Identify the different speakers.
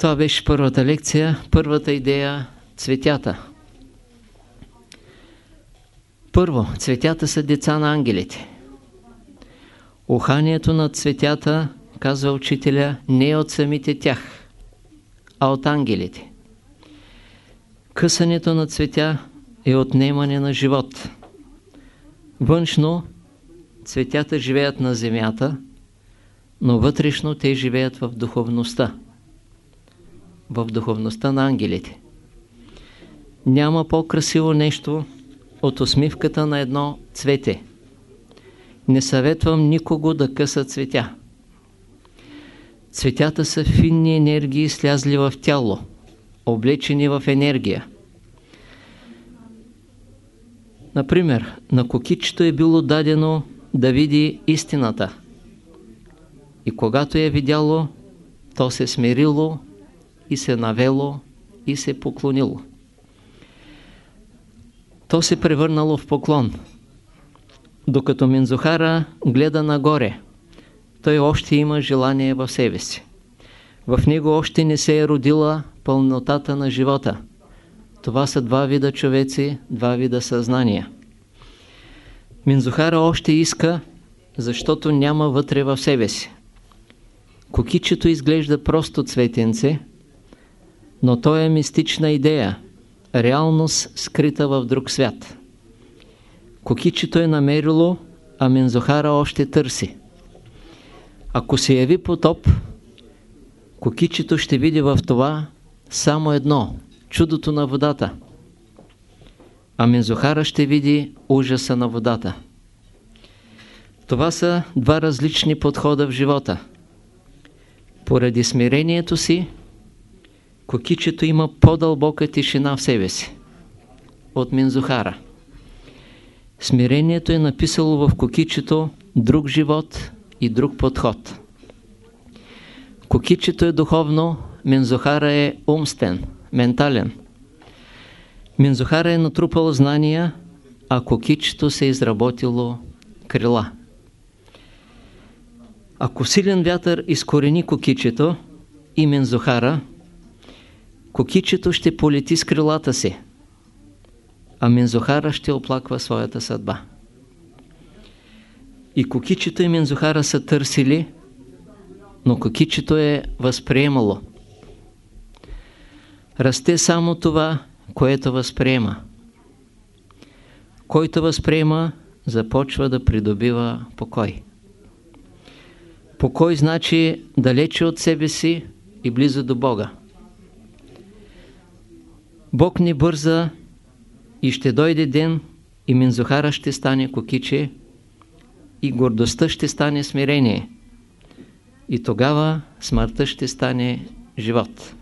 Speaker 1: Това беше първата лекция, първата идея – цветята. Първо, цветята са деца на ангелите. Уханието на цветята, казва учителя, не е от самите тях, а от ангелите. Късането на цветя е отнемане на живот. Външно цветята живеят на земята, но вътрешно те живеят в духовността. В духовността на ангелите. Няма по-красиво нещо от усмивката на едно цвете. Не съветвам никого да къса цветя. Цветята са финни енергии, слязли в тяло, облечени в енергия. Например, на кокичето е било дадено да види истината. И когато е видяло, то се смирило и се навело и се поклонило. То се превърнало в поклон. Докато Минзухара гледа нагоре, той още има желание в себе си. В него още не се е родила пълнотата на живота. Това са два вида човеци, два вида съзнания. Минзухара още иска, защото няма вътре в себе си. Кокичето изглежда просто цветенце, но то е мистична идея, реалност скрита в друг свят. Кокичето е намерило, а Мензохара още търси. Ако се яви потоп, кокичето ще види в това само едно – чудото на водата. А Мензохара ще види ужаса на водата. Това са два различни подхода в живота. Поради смирението си, кокичето има по-дълбока тишина в себе си от Минзухара. Смирението е написало в кокичето друг живот и друг подход. Кокичето е духовно, Минзухара е умствен, ментален. Минзухара е натрупал знания, а кокичето се е изработило крила. Ако силен вятър изкорени кокичето и Минзухара, Кокичето ще полети с крилата си, а Мензохара ще оплаква своята съдба. И Кокичето и Мензохара са търсили, но Кокичето е възприемало. Расте само това, което възприема. Който възприема, започва да придобива покой. Покой значи далече от себе си и близо до Бога. Бог не бърза и ще дойде ден и Минзухара ще стане кокиче и гордостта ще стане смирение. И тогава смъртта ще стане живот.